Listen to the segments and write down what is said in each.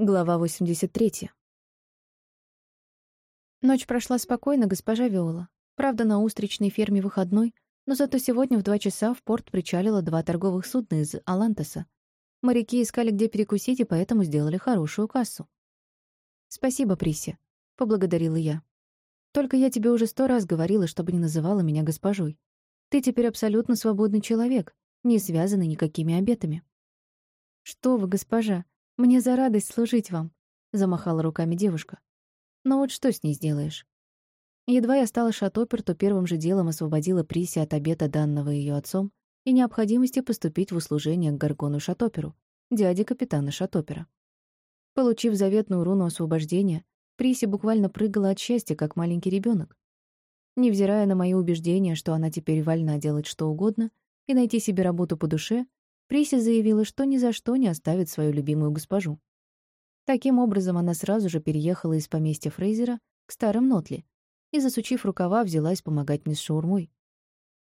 Глава 83. Ночь прошла спокойно, госпожа Виола. Правда, на устричной ферме выходной, но зато сегодня в два часа в порт причалило два торговых судна из Алантеса. Моряки искали, где перекусить, и поэтому сделали хорошую кассу. «Спасибо, Приси», — поблагодарила я. «Только я тебе уже сто раз говорила, чтобы не называла меня госпожой. Ты теперь абсолютно свободный человек, не связанный никакими обетами». «Что вы, госпожа, «Мне за радость служить вам», — замахала руками девушка. «Но вот что с ней сделаешь?» Едва я стала шатопер, то первым же делом освободила Приси от обета, данного ее отцом, и необходимости поступить в услужение к Гаргону Шатоперу, дяде капитана Шатопера. Получив заветную руну освобождения, Приси буквально прыгала от счастья, как маленький ребенок. Невзирая на мои убеждения, что она теперь вольна делать что угодно и найти себе работу по душе, Приси заявила, что ни за что не оставит свою любимую госпожу. Таким образом, она сразу же переехала из поместья Фрейзера к старым Нотли и, засучив рукава, взялась помогать мне с шаурмой.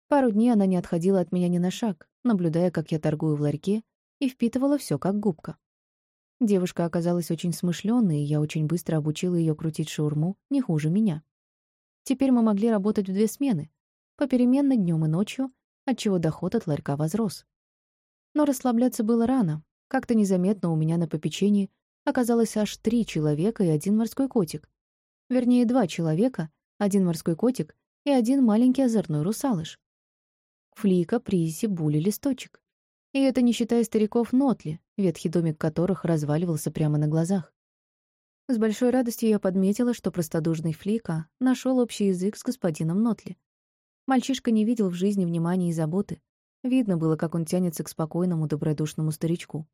Пару дней она не отходила от меня ни на шаг, наблюдая, как я торгую в ларьке, и впитывала все как губка. Девушка оказалась очень смышленной, и я очень быстро обучила ее крутить шаурму не хуже меня. Теперь мы могли работать в две смены, попеременно днем и ночью, отчего доход от ларька возрос. Но расслабляться было рано. Как-то незаметно у меня на попечении оказалось аж три человека и один морской котик. Вернее, два человека, один морской котик и один маленький озорной русалыш. Флика, Призи, Були, Листочек. И это не считая стариков Нотли, ветхий домик которых разваливался прямо на глазах. С большой радостью я подметила, что простодушный Флика нашел общий язык с господином Нотли. Мальчишка не видел в жизни внимания и заботы, Видно было, как он тянется к спокойному, добродушному старичку.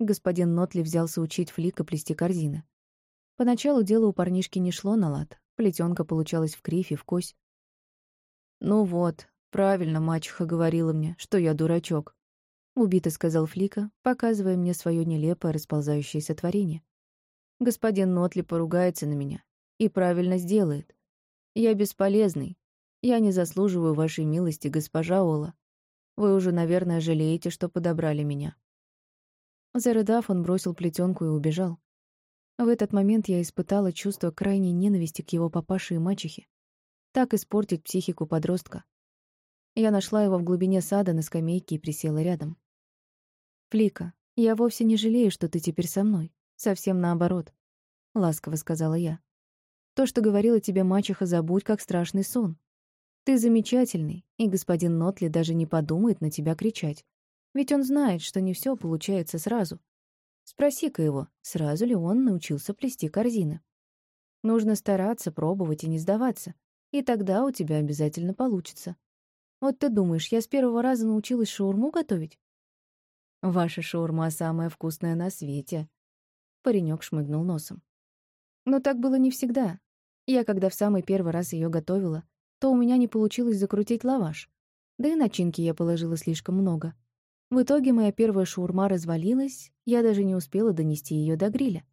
Господин Нотли взялся учить Флика плести корзины. Поначалу дело у парнишки не шло на лад. Плетёнка получалась в кривь и в кось. «Ну вот, правильно мачеха говорила мне, что я дурачок», — убито сказал Флика, показывая мне свое нелепое расползающееся творение. «Господин Нотли поругается на меня. И правильно сделает. Я бесполезный. Я не заслуживаю вашей милости, госпожа Ола. Вы уже, наверное, жалеете, что подобрали меня». Зарыдав, он бросил плетенку и убежал. В этот момент я испытала чувство крайней ненависти к его папаше и мачехе. Так испортить психику подростка. Я нашла его в глубине сада на скамейке и присела рядом. «Флика, я вовсе не жалею, что ты теперь со мной. Совсем наоборот», — ласково сказала я. «То, что говорила тебе мачеха, забудь, как страшный сон. Ты замечательный, и господин Нотли даже не подумает на тебя кричать. Ведь он знает, что не все получается сразу. Спроси-ка его, сразу ли он научился плести корзины. Нужно стараться, пробовать и не сдаваться, и тогда у тебя обязательно получится. Вот ты думаешь, я с первого раза научилась шаурму готовить? Ваша шаурма самая вкусная на свете. Паренек шмыгнул носом. Но так было не всегда. Я, когда в самый первый раз ее готовила, то у меня не получилось закрутить лаваш. Да и начинки я положила слишком много. В итоге моя первая шаурма развалилась, я даже не успела донести ее до гриля.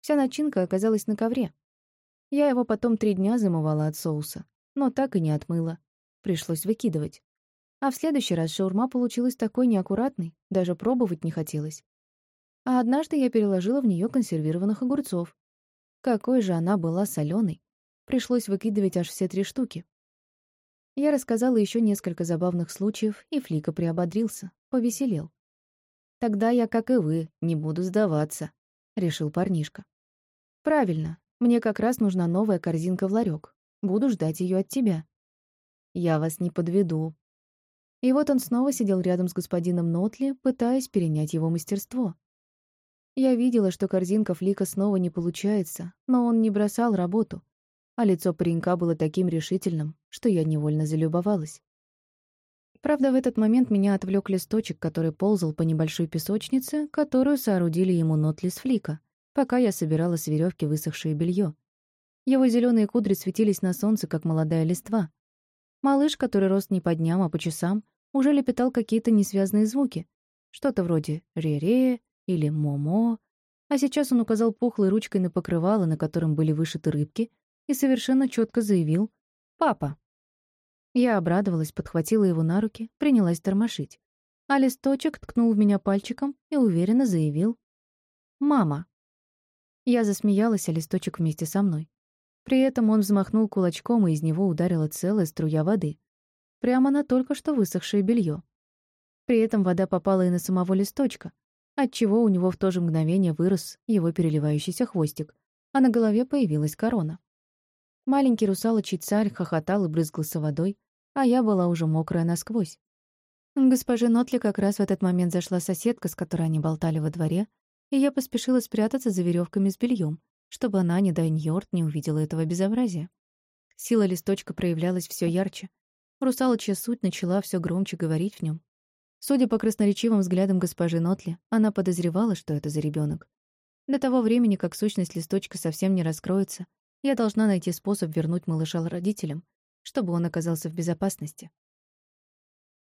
Вся начинка оказалась на ковре. Я его потом три дня замывала от соуса, но так и не отмыла. Пришлось выкидывать. А в следующий раз шаурма получилась такой неаккуратной, даже пробовать не хотелось. А однажды я переложила в нее консервированных огурцов. Какой же она была соленой. Пришлось выкидывать аж все три штуки. Я рассказала еще несколько забавных случаев, и Флика приободрился, повеселел. «Тогда я, как и вы, не буду сдаваться», — решил парнишка. «Правильно, мне как раз нужна новая корзинка в ларек. Буду ждать ее от тебя». «Я вас не подведу». И вот он снова сидел рядом с господином Нотли, пытаясь перенять его мастерство. Я видела, что корзинка Флика снова не получается, но он не бросал работу, а лицо паренька было таким решительным, что я невольно залюбовалась. Правда, в этот момент меня отвлек листочек, который ползал по небольшой песочнице, которую соорудили ему Нотли с Флика, пока я собирала с веревки высохшее белье. Его зеленые кудри светились на солнце, как молодая листва. Малыш, который рос не по дням, а по часам, уже лепетал какие-то несвязные звуки. Что-то вроде «ре-ре» или «мо-мо». А сейчас он указал пухлой ручкой на покрывало, на котором были вышиты рыбки, и совершенно четко заявил «Папа». Я обрадовалась, подхватила его на руки, принялась тормошить. А листочек ткнул в меня пальчиком и уверенно заявил «Мама». Я засмеялась, а листочек вместе со мной. При этом он взмахнул кулачком, и из него ударила целая струя воды. Прямо на только что высохшее белье. При этом вода попала и на самого листочка, отчего у него в то же мгновение вырос его переливающийся хвостик, а на голове появилась корона. Маленький русалочий царь хохотал и брызгался водой, а я была уже мокрая насквозь. Госпоже Нотли как раз в этот момент зашла соседка, с которой они болтали во дворе, и я поспешила спрятаться за веревками с бельем, чтобы она, не дай Ньорд, не увидела этого безобразия. Сила листочка проявлялась все ярче. Русалочья суть начала все громче говорить в нем. Судя по красноречивым взглядам госпожи Нотли, она подозревала, что это за ребенок. До того времени, как сущность листочка совсем не раскроется, я должна найти способ вернуть малыша родителям, чтобы он оказался в безопасности.